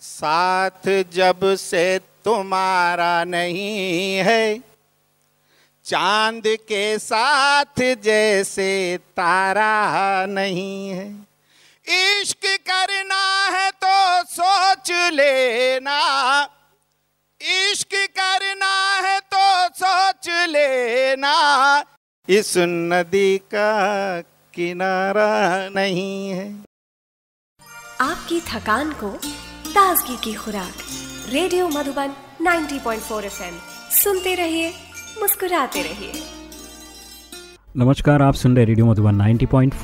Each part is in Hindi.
साथ जब से तुम्हारा नहीं है, चाँद के साथ जैसे तारा नहीं है। इश्क करना है तो सोच लेना, इश्क करना है तो सोच लेना। इस नदी का किनारा नहीं है। आपकी थकान को ताजगी की खुराक। Radio Madhuban 90.4 FM. सुनते रहिए मुस्कुराते रहिए। नमस्कार, आप सुन रहे रेडियो मधुबन 90.4 पॉइंट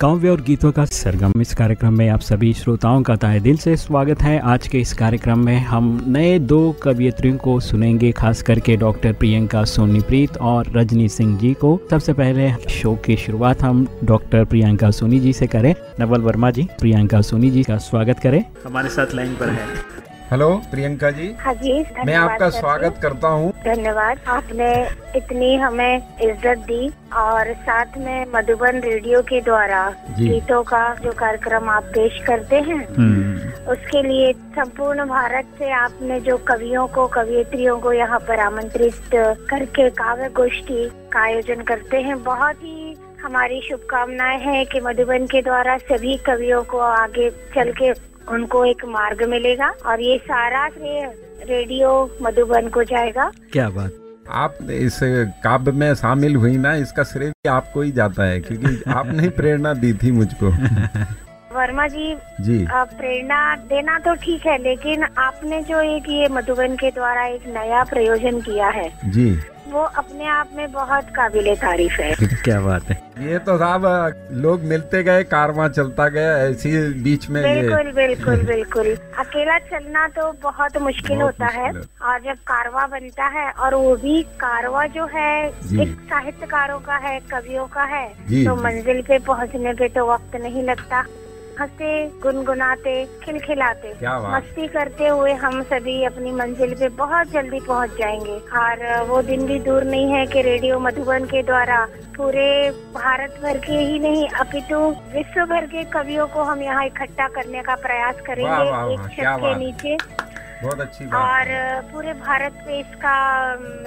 काव्य और गीतों का सरगम। इस कार्यक्रम में आप सभी श्रोताओं का तहे दिल से स्वागत है। आज के इस कार्यक्रम में हम नए दो कवियत्रियों को सुनेंगे, खास करके डॉक्टर प्रियंका सोनीप्रीत और रजनी सिंह जी को। सबसे पहले शो की शुरुआत हम डॉक्टर प्रियंका सोनी जी से करें। नवल वर्मा जी, प्रियंका सोनी जी का स्वागत करें। हमारे साथ लाइन पर है। Hello Priyanka ji. हाँ जी मैं आपका स्वागत करता हूँ। धन्यवाद आपने इतनी हमें इज़्ज़त दी और साथ में मधुबन रेडियो के द्वारा गीतों का जो कार्यक्रम आप पेश करते हैं हम्म, उसके लिए संपूर्ण भारत से आपने जो कवियों को कवियत्रियों को यहाँ पर आमंत्रित करके काव्य गोष्ठी का आयोजन करते हैं बहुत ही हमारी शुभकामनाएँ हैं कि मधुबन के द्वारा सभी कवियों को आगे चल के उनको एक मार्ग मिलेगा और ये सारा श्रेय रेडियो मधुबन को जाएगा। क्या बात। आप इस काव्य में शामिल हुई ना इसका श्रेय भी आपको ही जाता है क्योंकि आपने ही प्रेरणा दी थी मुझको। वर्मा जी जी। प्रेरणा देना तो ठीक है लेकिन आपने जो एक ये मधुबन के द्वारा एक नया प्रयोजन किया है जी। वो अपने आप में बहुत काबिल तारीफ़ है। क्या बात है। ये तो साहब लोग मिलते गए कारवा चलता गया ऐसी बीच में ये। बिल्कुल बिल्कुल बिल्कुल। अकेला चलना तो बहुत मुश्किल बहुत होता मुश्किल है। और जब कारवा बनता है और वो भी कारवा जो है एक साहित्यकारों का है कवियों का है तो मंजिल पे पहुँचने पे तो वक्त नहीं लगता। हँसते गुनगुनाते खिलखिलाते। मस्ती करते हुए हम सभी अपनी मंजिल पे बहुत जल्दी पहुँच जाएँगे। और वो दिन भी दूर नहीं है कि रेडियो मधुबन के द्वारा पूरे भारत भर के ही नहीं अपितु विश्व भर के कवियों को हम यहाँ इकट्ठा करने का प्रयास करेंगे। एक छत के नीचे। बहुत अच्छी बात और पूरे भारत में इसका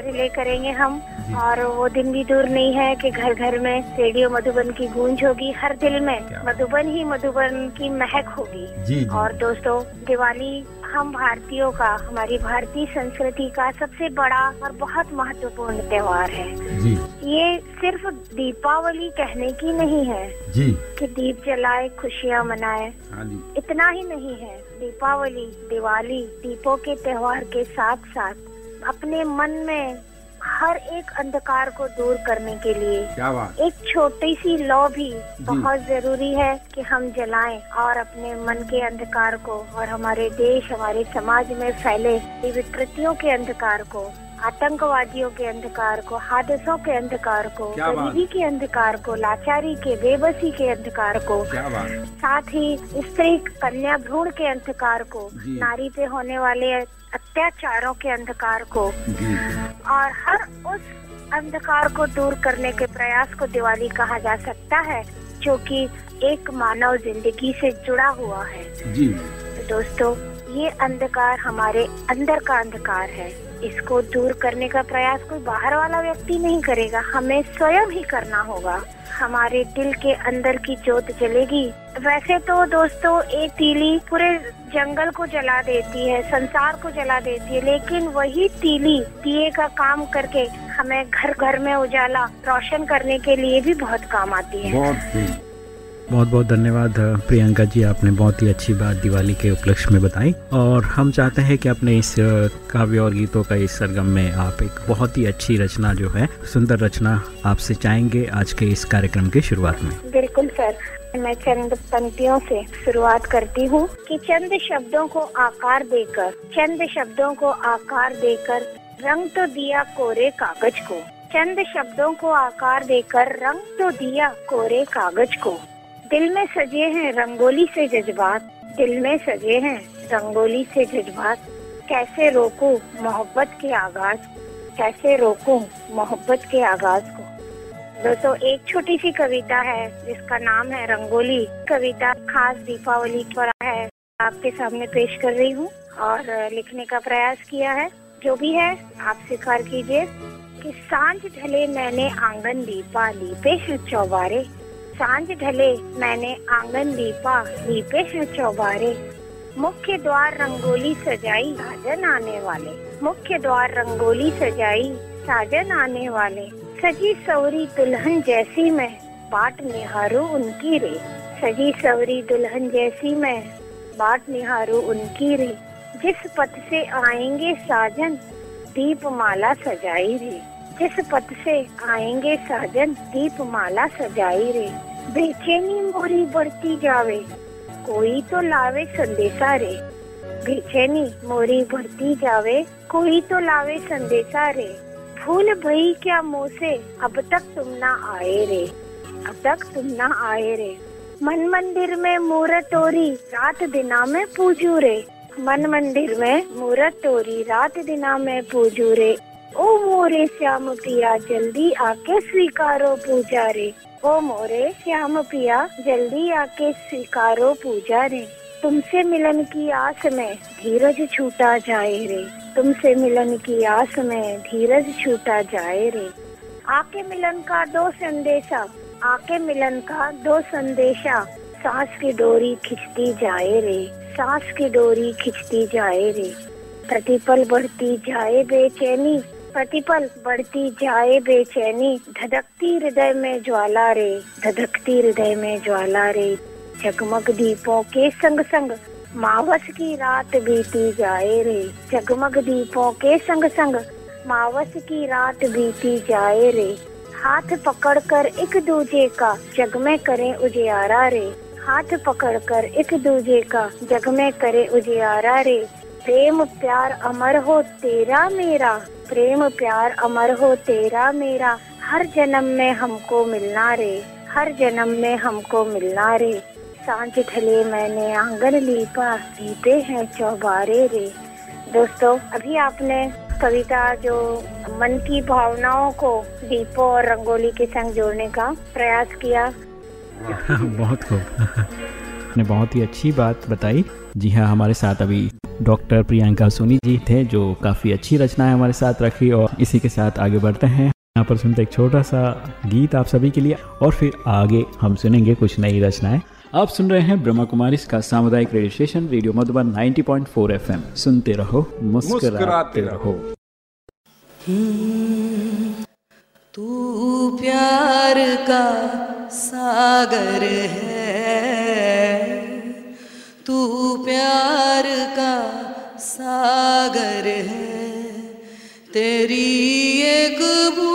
रिले करेंगे हम। और वो दिन भी दूर नहीं है कि घर घर में रेडियो मधुबन की गूंज होगी। हर दिल में मधुबन ही मधुबन की महक होगी। जी जी। और दोस्तों दिवाली हम भारतीयों का हमारी भारतीय संस्कृति का सबसे बड़ा और बहुत महत्वपूर्ण त्यौहार है। जी। ये सिर्फ़ दीपावली कहने की नहीं है जी। कि दीप जलाए खुशियाँ मनाए। हाँ इतना ही नहीं है। दीपावली दिवाली दीपों के त्योहार के साथ साथ अपने मन में हर एक अंधकार को दूर करने के लिए क्या बात? एक छोटी सी लॉ भी बहुत ज़रूरी है कि हम जलाएँ और अपने मन के अंधकार को और हमारे देश हमारे समाज में फैले विकृतियों के अंधकार को। आतंकवादियों के अंधकार को हादसों के अंधकार को गरीबी के अंधकार को लाचारी के बेबसी के अंधकार को साथ ही स्त्री कन्या भ्रूण के अंधकार को नारी पे होने वाले अत्याचारों के अंधकार को और हर उस अंधकार को दूर करने के प्रयास को दिवाली कहा जा सकता है जो कि एक मानव ज़िंदगी से जुड़ा हुआ है। जी। तो दोस्तों ये अंधकार हमारे अंदर का अंधकार है। इसको दूर करने का प्रयास कोई बाहर वाला व्यक्ति नहीं करेगा। हमें स्वयं ही करना होगा। हमारे दिल के अंदर की जोत जलेगी। वैसे तो दोस्तों एक तीली पूरे जंगल को जला देती है, संसार को जला देती है, लेकिन वही तीली दिए का काम करके हमें घर घर में उजाला, रोशन करने के लिए भी बहुत काम आती है। बहुत बहुत बहुत धन्यवाद, प्रियंका जी, आपने बहुत ही अच्छी बात दिवाली के उपलक्ष्य में बताई। और हम चाहते हैं कि अपने इस काव्य और गीतों का इस सरगम में आप एक बहुत ही अच्छी रचना जो है, सुंदर रचना आपसे चाहेंगे आज के इस कार्यक्रम की शुरुआत में। बिल्कुल, सर। मैं चंद पंक्तियों से शुरुआत करती हूँ कि चंद शब्दों को आकार देकर, चंद शब्दों को आकार देकर रंग तो दिया कोरे कागज़ को। चंद शब्दों को आकार देकर रंग तो दिया कोरे कागज़ को। दिल में सजे हैं रंगोली से जज्बात, दिल में सजे हैं रंगोली से जज्बात। कैसे रोकूं मोहब्बत के आगाज़ कैसे रोकूं मोहब्बत के आगाज़ को? दोस्तों, एक छोटी सी कविता है, जिसका नाम है रंगोली। कविता खास दीपावली पर है, आपके सामने पेश कर रही हूँ और लिखने का प्रयास किया है। जो भी है, आप स्वीकार कीजिए कि साँझ ढले मैंने आँगन दीपा लीपे चौबारे। साँझ ढले, मैंने आँगन लीपा, लीपे हैं चौबारे। मुख्य द्वार रंगोली सजाई, साजन आने वाले। मुख्य द्वार रंगोली सजाई, साजन आने वाले। सजी सवरी दुल्हन जैसी मैं, बाट निहारू उनकी रे। सजी सवरी दुल्हन जैसी मैं, बाट निहारू उनकी रे। जिस पथ से आएँगे साजन दीप माला सजाई रे। जिस पथ से आएँगे साजन दीप माला सजाई रे। बेचैनी मोरी बढ़ती जावे, कोई तो लावे संदेशा रे। बेचैनी मोरी बढ़ती जावे, कोई तो लावे संदेशा रे। फूल भई क्या मुँह से अब तक तुम ना आए रे। अब तक तुम ना आए रे। मन मंदिर में मूर्त तोरी रात दिना में पूजू रे। मन मंदिर में मूरत तोरी रात दिना में पूजू रे। ओ मोरे श्याम पिया, जल्दी आके स्वीकारो पूजा रे ओ मोरे श्याम पिया, जल्दी आके स्वीकारो पूजा रे तुमसे मिलन की आस में धीरज छूटा जाए रे। तुमसे मिलन की आस में धीरज छूटा जाए रे। आके मिलन का दो संदेशा, आके मिलन का दो संदेशा। सांस की डोरी खिंचती जाए रे, सांस की डोरी खिंचती जाए रे। प्रतिपल बढ़ती जाए बेचैनी प्रतिपल बढ़ती जाए बेचैनी, धधकती हृदय में ज्वाला रे, धधकती हृदय में ज्वाला रे। जगमग दीपों के संग संग मावस की रात बीती जाए रे। जगमग दीपों के संग संग मावस की रात बीती जाए रे। हाथ पकड़कर एक दूजे का जग में करें उजियारा रे। हाथ पकड़कर एक दूजे का जग में करे उजियारा रे। प्रेम प्यार अमर हो तेरा मेरा, प्रेम प्यार अमर हो तेरा मेरा। हर जन्म में हमको मिलना रे, हर जन्म में हमको मिलना रे। साँझ ढले मैंने आँगन लीपा लीपे हैं चौबारे रे। दोस्तों, अभी आपने कविता जो मन की भावनाओं को दीपों और रंगोली के संग जोड़ने का प्रयास किया। बहुत खूब। ने बहुत ही अच्छी बात बताई। जी हाँ हमारे साथ अभी डॉक्टर प्रियंका सोनी जी थे, जो काफ़ी अच्छी रचनाएँ हमारे साथ रखी और इसी के साथ आगे बढ़ते हैं। यहाँ पर सुनते एक छोटा सा गीत आप सभी के लिए और फिर आगे हम सुनेंगे कुछ नई रचनाएँ। आप सुन रहे हैं ब्रह्मा कुमारी इसका सामुदायिक radio station, radio Madhuban 90.4 FM. सुनते रहो, मुस्कुराते रहो। तू प्यार का सागर है। तू प्यार का सागर है तेरी एक बूंद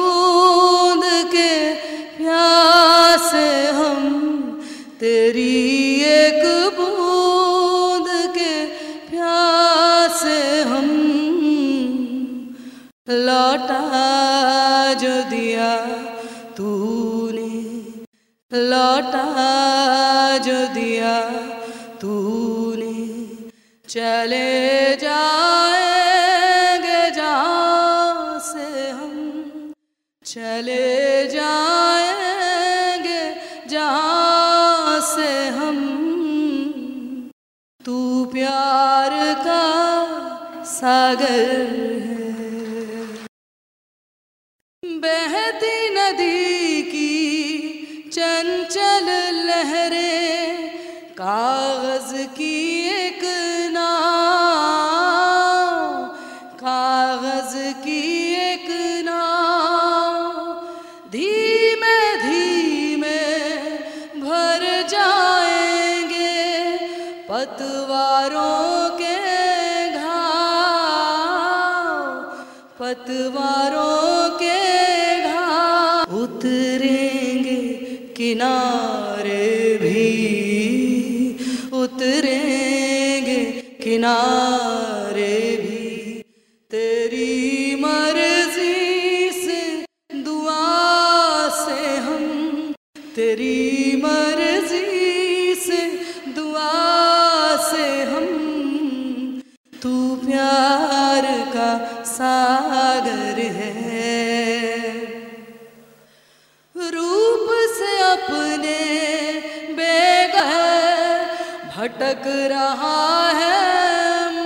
भटक रहा है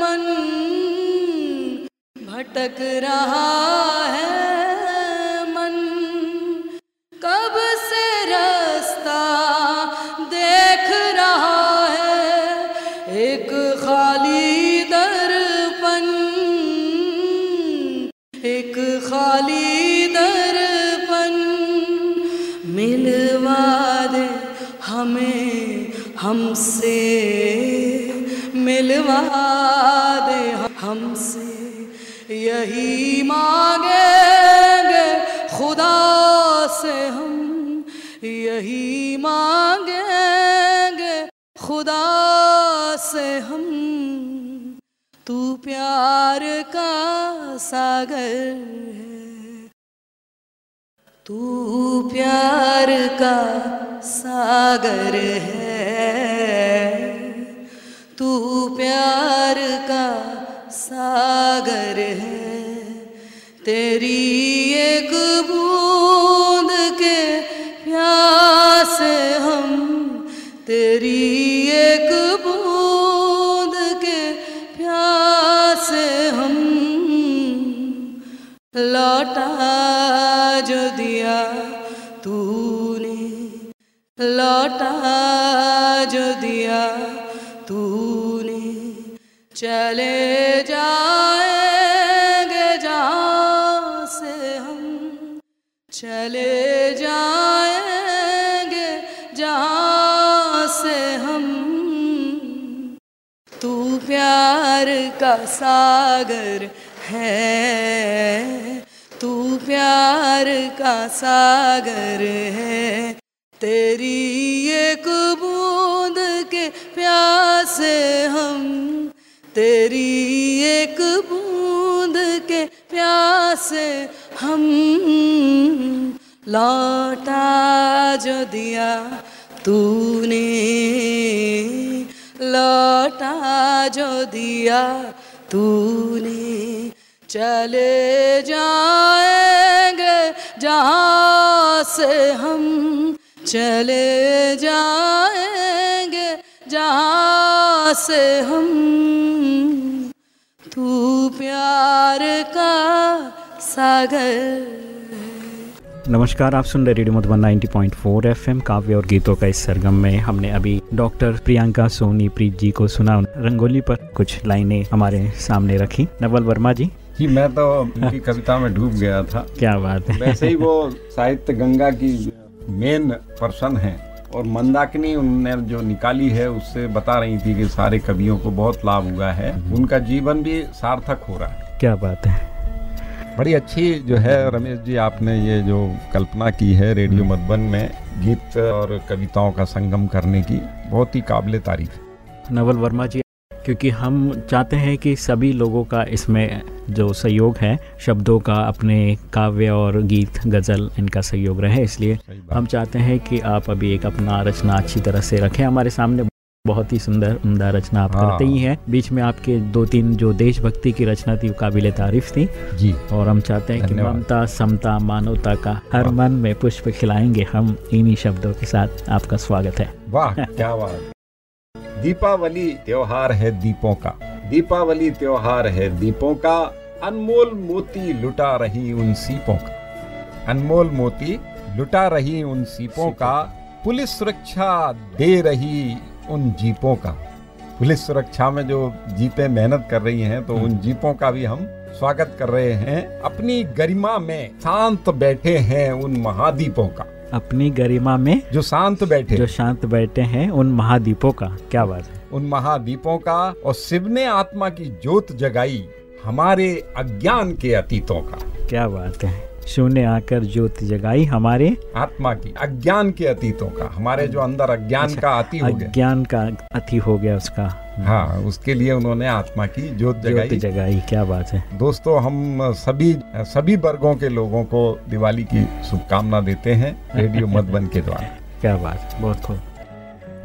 मन भटक रहा है खुदा से हम, तू प्यार का सागर है। तू प्यार का सागर है। तू प्यार का सागर है। तेरी एक बूंद के प्यास हम, तेरी लौटा जो दिया तूने। लौटा जो दिया तूने। चले जाएँगे जहाँ से हम। चले जाएँगे जहाँ से हम। तू प्यार का सागर है। तू प्यार का सागर है, तेरी एक बूंद के प्यास हम, तेरी एक बूंद के प्यास हम। लौटा जो दिया तूने, लौटा जो दिया तूने। चले जाएँगे, जहाँ से हम चले जाएँगे, जहाँ से हम तू प्यार का सागर। नमस्कार, आप सुन रहे रेडियो मधुबन 90.4 एफएम, काव्य और गीतों का इस सरगम में। हमने अभी डॉक्टर प्रियंका सोनी प्रीत जी को सुना रंगोली पर कुछ लाइनें हमारे सामने रखी। नवल वर्मा जी जी मैं तो उनकी कविता में डूब गया था। क्या बात है। वैसे ही वो साहित्य गंगा की मेन पर्सन है और मंदाकिनी उनने जो निकाली है उससे बता रही थी कि सारे कवियों को बहुत लाभ हुआ है। उनका जीवन भी सार्थक हो रहा है। क्या बात है। बड़ी अच्छी जो है रमेश जी आपने ये जो कल्पना की है रेडियो मधुबन में गीत और कविताओं का संगम करने की बहुत ही काबिल तारीफ़ है। नवल वर्मा जी क्योंकि हम चाहते हैं कि सभी लोगों का इसमें जो सहयोग है शब्दों का अपने काव्य और गीत गज़ल इनका सहयोग रहे। इसलिए हम चाहते हैं कि आप अभी एक अपना रचना अच्छी तरह से रखें। हमारे सामने बहुत ही सुंदर उमदा रचना आप हाँ। करते ही हैं। बीच में आपके दो तीन जो देशभक्ति की रचना थी वो काबिल तारीफ़ थी। जी। और हम चाहते हैं कि ममता समता मानवता का हर मन में पुष्प खिलाएँगे। हम इन्हीं शब्दों के साथ आपका स्वागत है। वाह क्या बात। दीपावली त्योहार है दीपों का। दीपावली त्योहार है दीपों का। अनमोल मोती लुटा रही उन सीपों का। अनमोल मोती लुटा रही उन सीपों का। पुलिस सुरक्षा दे रही उन जीपों का। पुलिस सुरक्षा में जो जीपें मेहनत कर रही हैं तो उन जीपों का भी हम स्वागत कर रहे हैं। अपनी गरिमा में शांत बैठे हैं उन महादीपों का। अपनी गरिमा में जो शांत बैठे। जो शांत बैठे हैं उन महादीपों का। क्या बात है। उन महादीपों का और शिव ने आत्मा की ज्योत जगाई हमारे अज्ञान के अतीतों का। क्या बात है। शून्य आकर ज्योत जगाई हमारे आत्मा की अज्ञान के अतीतों का हमारे जो अंदर अज्ञान का अति हो गया। अज्ञान का अति हो गया उसका। हाँ उसके लिए उन्होंने आत्मा की ज्योत ज्योत जगाई। जगाई क्या बात है। दोस्तों हम सभी सभी वर्गों के लोगों को दिवाली की शुभकामना देते हैं रेडियो मधुबन के द्वारा। क्या बात बहुत खूब।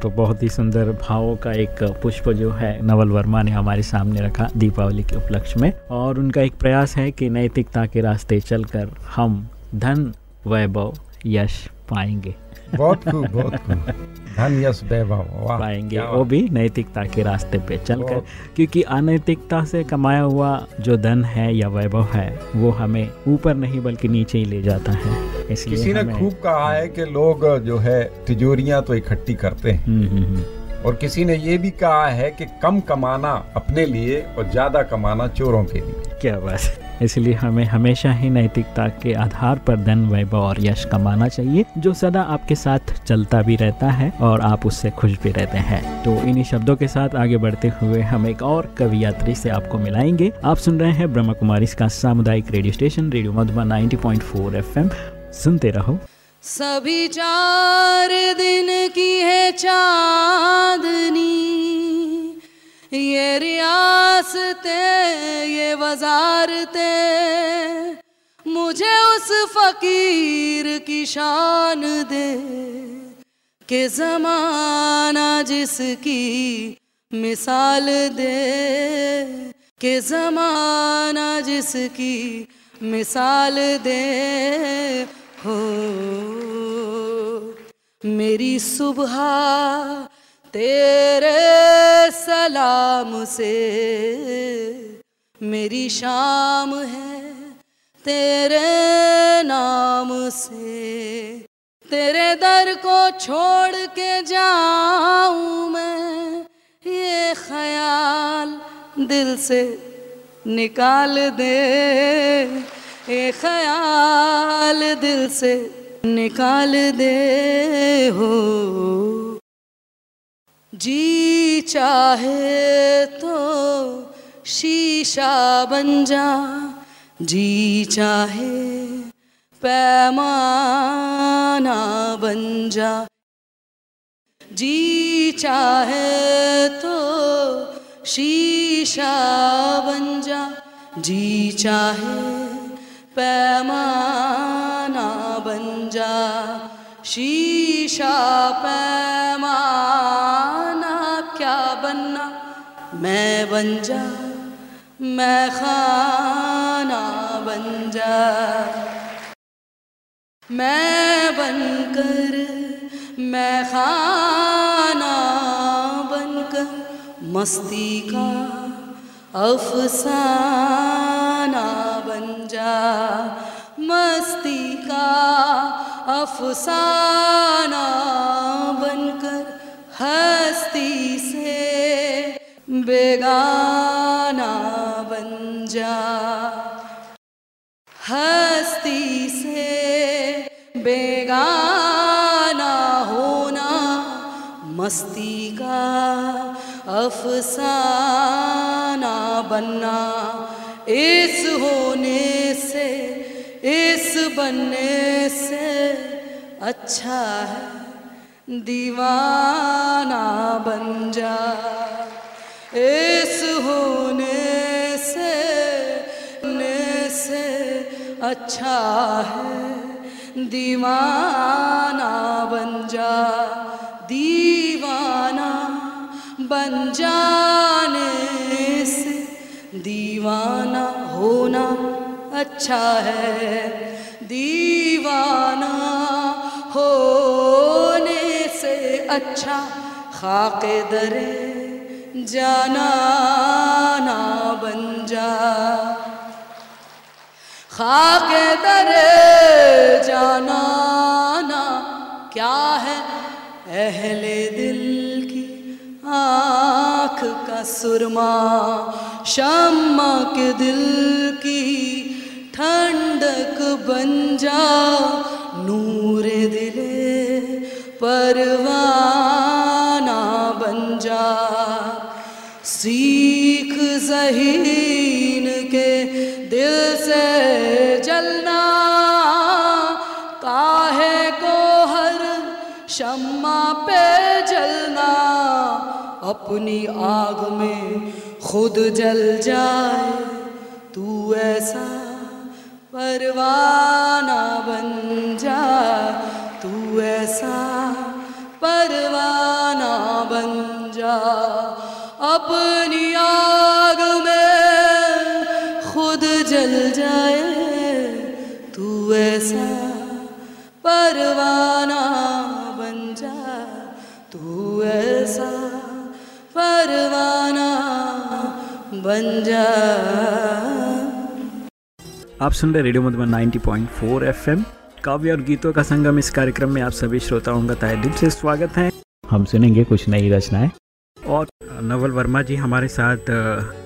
तो बहुत ही सुंदर भावों का एक पुष्प जो है नवल वर्मा ने हमारे सामने रखा दीपावली के उपलक्ष्य में। और उनका एक प्रयास है कि नैतिकता के रास्ते चलकर हम धन, वैभव, यश पाएँगे। बहुत खूब बहुत खूब धन यश वैभव पाएँगे वो भी नैतिकता के रास्ते पे चलकर। क्योंकि अनैतिकता से कमाया हुआ जो धन है या वैभव है वो हमें ऊपर नहीं बल्कि नीचे ही ले जाता है। इसलिए किसी ने खूब कहा है कि लोग जो है तिजोरियाँ तो इकट्ठी करते हैं। हम्म, हम्म, हम्म, और किसी ने ये भी कहा है कि कम कमाना अपने लिए और ज़्यादा कमाना चोरों के लिए। क्या बात। इसलिए हमें हमेशा ही नैतिकता के आधार पर धन, वैभव और यश कमाना चाहिए, जो सदा आपके साथ चलता भी रहता है और आप उससे खुश भी रहते हैं। तो इन्हीं शब्दों के साथ आगे बढ़ते हुए हम एक और कवि यात्री से आपको मिलाएँगे। आप सुन रहे हैं ब्रह्म कुमारी का सामुदायिक radio station, radio Madhuban 90.4 FM. सुनते रहो। सभी चार दिन की है चांदनी। ये रियासते, ये वजारते। मुझे उस फकीर की शान दे के जमाना जिसकी मिसाल दे। के जमाना जिसकी मिसाल दे। हो, मेरी सुबह तेरे सलाम से मेरी शाम है, तेरे नाम से। तेरे दर को छोड़ के जाऊँ मैं, ये ख्याल दिल से निकाल दे। ये ख्याल दिल से निकाल दे हो। जी चाहे तो शीशा बन जा। जी चाहे पैमाना बन जा। जी चाहे तो शीशा बन जा। जी चाहे पैमाना बन जा। शीशा पैमाना मैं बन जा, मैं खाना बन जा। मैं बनकर, मैं खाना बनकर मस्ती का अफसाना बन जा। मस्ती का अफसाना बनकर हस्ती बेगाना बन जा हस्ती से बेगाना होना मस्ती का अफसाना बनना। इस होने से, इस बनने से अच्छा है दीवाना बन जा। इस होने से ने से अच्छा है। दीवाना बन जा, दीवाना बन जाने से दीवाना होना अच्छा है। दीवाना होने से अच्छा खाके दरे जाना बन जा। खाके दरे जाना क्या है अहले दिल की आँख का सुरमा? शम्मा के दिल की ठंडक बन जा नूर दिले परवाना अपनी आग में खुद जल जाए। तू ऐसा परवाना बन जा। तू ऐसा परवाना बन जा। अपनी आग में खुद जल जाए। तू ऐसा परवाना बन जा। आप सुन रहे रेडियो मधुबन 90.4 एफएम। काव्य और गीतों का संगम इस कार्यक्रम में आप सभी श्रोताओं का तहे दिल से स्वागत है। हम सुनेंगे कुछ नई रचनाएँ। और नवल वर्मा जी हमारे साथ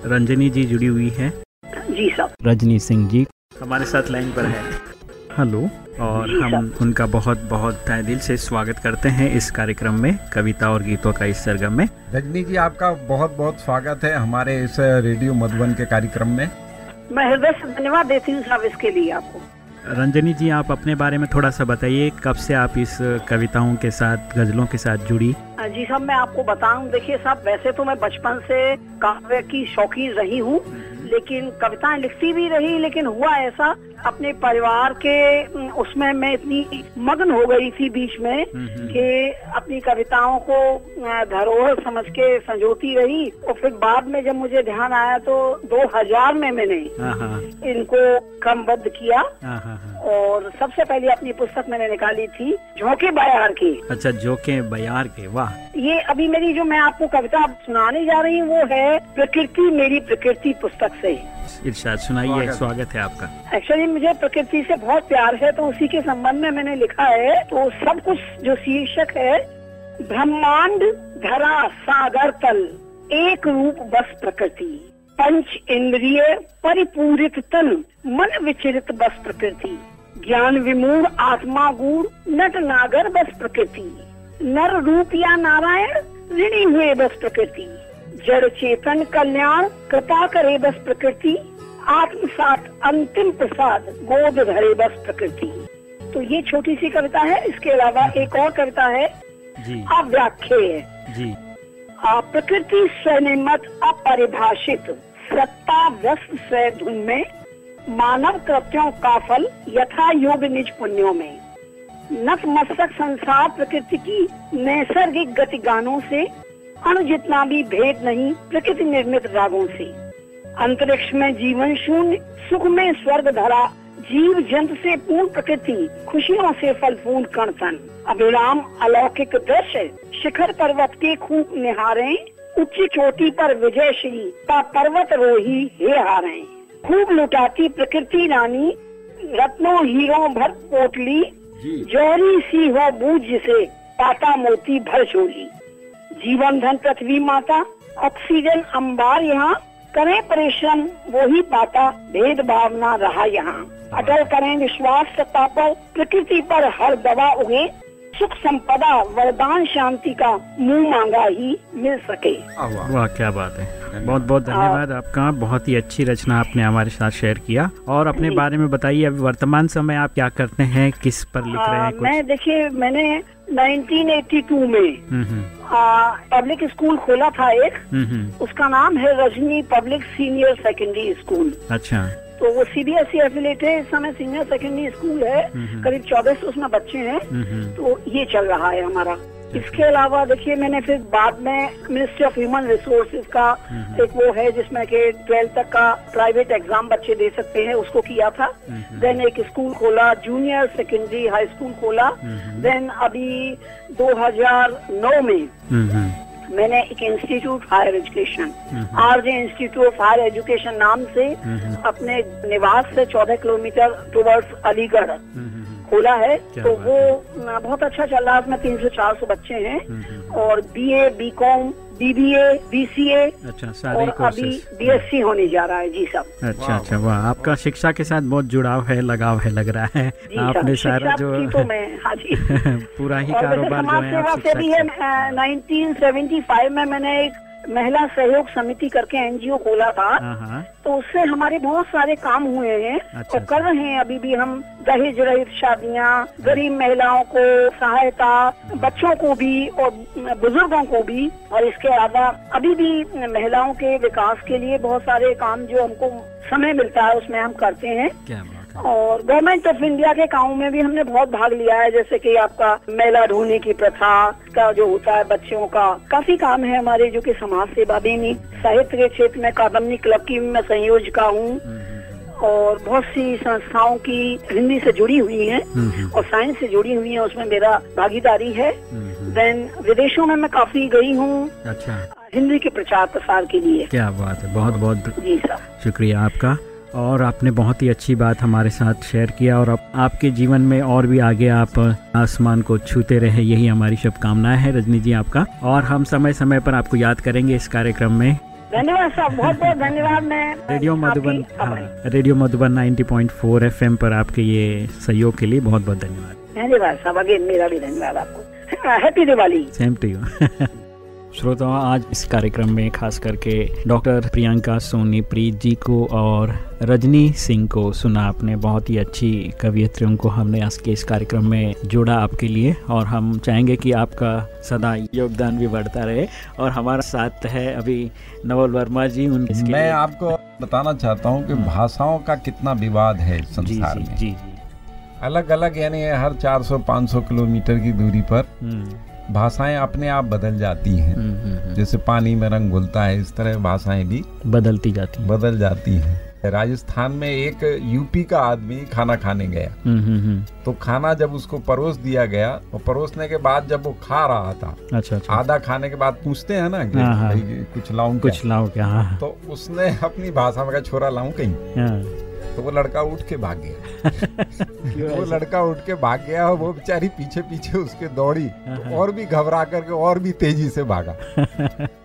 रंजनी जी जुड़ी हुई है। जी साहब रजनी सिंह जी। हमारे साथ लाइन पर है। हेलो। और हम उनका बहुत बहुत तहे दिल से स्वागत करते हैं इस कार्यक्रम में कविता और गीतों का इस सरगम में। रजनी जी आपका बहुत बहुत स्वागत है हमारे इस रेडियो मधुबन के कार्यक्रम में। मैं हृदय से धन्यवाद देती हूँ साहब इसके लिए आपको। रंजनी जी आप अपने बारे में थोड़ा सा बताइए कब से आप इस कविताओं के साथ गजलों के साथ जुड़ी? जी साहब मैं आपको बताऊँ देखिए साहब वैसे तो मैं बचपन से काव्य की शौकीन रही हूँ लेकिन कविताएँ लिखती भी रही लेकिन हुआ ऐसा अपने परिवार के उसमें मैं इतनी मग्न हो गई थी बीच में कि अपनी कविताओं को धरोहर समझ के संजोती रही और फिर बाद में जब मुझे ध्यान आया तो 2000 में मैंने हाँ हाँ। इनको क्रमबद्ध किया। हाँ और सबसे पहले अपनी पुस्तक मैंने निकाली थी झोंके बयार की। अच्छा झोंके बयार के वाह। ये अभी मेरी जो मैं आपको कविता सुनाने जा रही हूँ वो है प्रकृति मेरी प्रकृति पुस्तक से। इरशाद सुनाइए स्वागत है। आपका। एक्चुअली मुझे प्रकृति से बहुत प्यार है तो उसी के संबंध में मैंने लिखा है तो सब कुछ जो शीर्षक है, ब्रह्मांड, धरा, सागर, तल, एक रूप बस प्रकृति, पंच इंद्रिय, परिपूरित तन, मन विचरित बस प्रकृति, ज्ञान विमूढ़, आत्मा गूढ़, नट नागर बस प्रकृति, नर रूप या नारायण, ऋणी हुए बस प्रकृति, जड़ चेतन कल्याण, कृपा करे बस प्रकृति आत्मसात अंतिम प्रसाद गोद धरे बस प्रकृति। तो ये छोटी सी कविता है इसके अलावा एक और कविता है। जी। प्रकृति स्वनिमत अपरिभाषित। सत्ता व्यस्त स्व धुन में मानव कृत्यों का फल यथा योग निज पुण्यों में। नतमस्तक संसार प्रकृति की नैसर्गिक गति गानों से अणु जितना भी भेद नहीं प्रकृति निर्मित रागों से। अंतरिक्ष में जीवन शून्य सुख में स्वर्ग धरा जीव जंत से पूर्ण प्रकृति खुशियों से फल फूल कण तन। अभिराम अलौकिक दृश्य शिखर पर्वत के खूब निहारे उच्च चोटी पर विजय श्री का पर्वत रोही हे हारे। खूब लुटाती प्रकृति रानी रत्नों हीरों भर पोटली जौहरी सी हो बूझ से पाता मोती भर झोली। जीवन धन पृथ्वी माता ऑक्सीजन अंबार यहाँ करें परिश्रम वो ही पाता भेद भावना रहा यहाँ। अटल करें विश्वास सत्ता पर प्रकृति पर हर दवा उगे। सुख संपदा वरदान शांति का मुँह मांगा ही मिल सके। वाह, क्या बात है। बहुत बहुत धन्यवाद आपका। बहुत ही अच्छी रचना आपने हमारे साथ शेयर किया। और अपने बारे में बताइए अभी वर्तमान समय आप क्या करते हैं किस पर लिख रहे हैं कुछ? मैं देखिए मैंने 1982 में पब्लिक स्कूल खोला था एक। उसका नाम है Rajni public senior secondary school अच्छा। तो वो सीबीएसई एफिलेट है इस समय सीनियर सेकेंडरी स्कूल है। करीब चौबीस सौ उसमें बच्चे हैं। तो ये चल रहा है हमारा। इसके अलावा देखिए मैंने फिर बाद में मिनिस्ट्री ऑफ़ ह्यूमन रिसोर्सेज का एक वो है जिसमें कि ट्वेल्थ तक का प्राइवेट एग्ज़ाम बच्चे दे सकते हैं उसको किया था। देन एक स्कूल खोला जूनियर सेकेंडरी हाई स्कूल खोला। देन अभी 2009 में मैंने एक institute higher education R J institute of higher education नाम से अपने निवास से 14 किलोमीटर टुवर्ड्स अलीगढ़। खोला है तो वो बहुत अच्छा चल रहा है। उसमें तीन सौ चार सौ बच्चे हैं। और B A B com B B A B C A अच्छा सारे और अभी बी एस सी होने जा रहा है। जी सब। अच्छा अच्छा वाह। आपका शिक्षा के साथ बहुत जुड़ाव है लगाव है लग रहा है। आपने सारा जो तो मैं हाँ जी। पूरा ही कारोबार जो है है नाइनटीन सेवेंटी फाइव में मैंने एक महिला सहयोग समिति करके एनजीओ खोला था। हाँ हाँ। तो उससे हमारे बहुत सारे काम हुए हैं अच्छा, और कर रहे हैं। अभी भी हम दहेज रहित शादियाँ गरीब महिलाओं को सहायता बच्चों को भी और बुज़ुर्गों को भी और इसके अलावा अभी भी महिलाओं के विकास के लिए बहुत सारे काम जो हमको समय मिलता है उसमें हम करते हैं। है और गवर्नमेंट ऑफ़ इंडिया के कामों में भी हमने बहुत भाग लिया है जैसे कि आपका मेला ढोने की प्रथा का जो होता है बच्चों का काफ़ी काम है हमारे जो कि समाज सेवा भी नहीं साहित्य के क्षेत्र में कादम्बनी क्लब की मैं संयोजिका हूँ और बहुत सी संस्थाओं की हिंदी से जुड़ी हुई हैं और साइंस से जुड़ी हुई हैं उसमें मेरा भागीदारी है। देन विदेशों में मैं काफ़ी गई हूँ। अच्छा। हिंदी के प्रचार प्रसार के लिए। क्या बात है बहुत बहुत जी सर। शुक्रिया आपका। और आपने बहुत ही अच्छी बात हमारे साथ शेयर किया और अब आपके जीवन में और भी आगे आप आसमान को छूते रहे यही हमारी शुभकामनाएँ है रजनी जी आपका। और हम समय समय पर आपको याद करेंगे इस कार्यक्रम में। धन्यवाद साहब बहुत बहुत धन्यवाद मैं रेडियो मधुबन हाँ रेडियो मधुबन 90.4 एफएम पर आपके ये सहयोग के लिए बहुत बहुत धन्यवाद। धन्यवाद साहब अगेन मेरा भी धन्यवाद आपको। Happy Diwali same to you श्रोताओं आज इस कार्यक्रम में खास करके डॉक्टर प्रियंका सोनी प्रीत जी को और रजनी सिंह को सुना आपने बहुत ही अच्छी कवियत्रियों को हमने आज के इस कार्यक्रम में जोड़ा आपके लिए और हम चाहेंगे कि आपका सदा योगदान भी बढ़ता रहे और हमारा साथ है अभी नवल वर्मा जी उन इसके मैं आपको बताना चाहता हूँ कि भाषाओं का कितना विवाद है इस जी जी में। जी। जी अलग अलग यानी हर 400-500 किलोमीटर की दूरी पर हम्म, भाषाएँ अपने आप बदल जाती हैं। हम्म, हम्म, हम्म। जैसे पानी में रंग घुलता है इस तरह भाषाएँ भी बदलती जाती बदल जाती हैं। राजस्थान में एक यूपी का आदमी खाना खाने गया। तो खाना जब उसको परोस दिया गया और परोसने के बाद जब वो खा रहा था अच्छा अच्छा। आधा खाने के बाद पूछते हैं ना कि हाँ, हाँ। भाई कुछ लाऊं कुछ लाओ क्या? हाँ तो उसने अपनी भाषा में कहा छोरा लाऊं कहीं। तो वो लड़का उठ के भाग गया। वो लड़का उठ के भाग गया और वो बेचारी पीछे पीछे उसके दौड़ी तो। और भी घबरा करके और भी तेज़ी से भागा।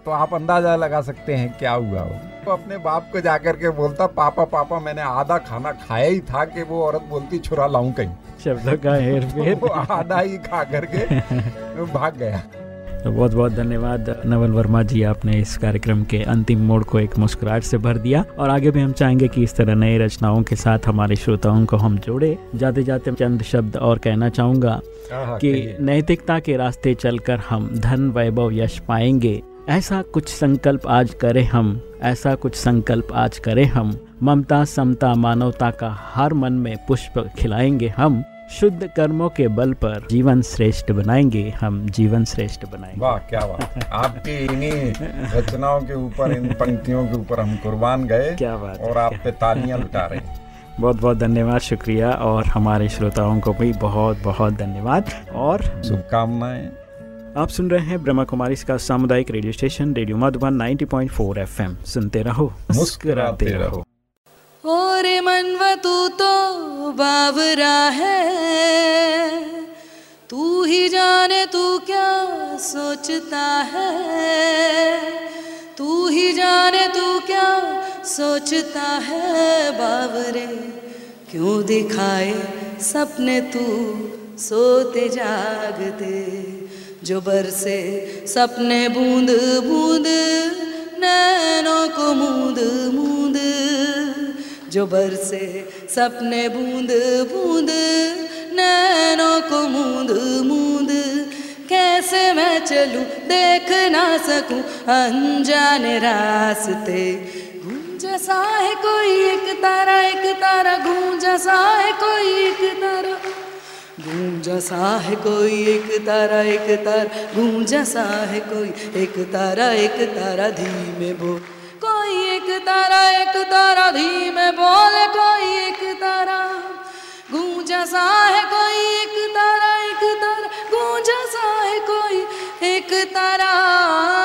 तो आप अंदाज़ा लगा सकते हैं क्या हुआ वो। तो अपने बाप को जाकर के बोलता पापा पापा मैंने आधा खाना खाया ही था कि वो औरत बोलती छुरा लाऊं कहीं? शब्दों का हेर फेर वो आधा ही खा करके भाग गया। तो बहुत बहुत धन्यवाद नवल वर्मा जी आपने इस कार्यक्रम के अंतिम मोड़ को एक मुस्कुराहट से भर दिया और आगे भी हम चाहेंगे कि इस तरह नए रचनाओं के साथ हमारे श्रोताओं को हम जोड़े। जाते जाते चंद शब्द और कहना चाहूँगा हाँ, कि नैतिकता के रास्ते चलकर हम धन वैभव यश पाएँगे। ऐसा कुछ संकल्प आज करें हम ऐसा कुछ संकल्प आज करें हम। ममता समता मानवता का हर मन में पुष्प खिलाएँगे हम। शुद्ध कर्मों के बल पर जीवन श्रेष्ठ बनाएँगे हम जीवन श्रेष्ठ बनाएँगे। वाह क्या बात आपकी इन्हीं रचनाओं के ऊपर इन पंक्तियों के ऊपर हम कुर्बान गए क्या बात और आप पे तालियाँ लुटा रहे हैं। बहुत बहुत धन्यवाद शुक्रिया। और हमारे श्रोताओं को भी बहुत बहुत धन्यवाद। और शुभकामनाएँ। आप सुन रहे हैं ब्रह्मा कुमारी का सामुदायिक radio station radio Madhuban 90.4 FM. सुनते रहो मुस्कुराते रहो। और मनवा, तू तो बावरा है। तू ही जाने, तू क्या सोचता है? तू ही जाने, तू क्या सोचता है? बावरे क्यों दिखाए सपने तू? सोते जागते, जो बरसे सपने बूंद बूंद, नैनों को मूंद मूंद। जो बरसे सपने बूंद बूंद, नैनों को मूंद मूंद। कैसे मैं चलूँ, देख ना सकूँ, अनजाने रास्ते। गूंजा सा है कोई एक तारा एक तारा गूंजा सा है कोई एक तारा। गूंजा सा है कोई एक तारा एक तारा, गूंजा सा है कोई एक तारा एक तारा धीमे बोल कोई एक तारा एक तारा धीमे बोल, कोई एक तारा। गूंजा सा है कोई एक तारा एक तारा। गूंजा सा है कोई एक तारा।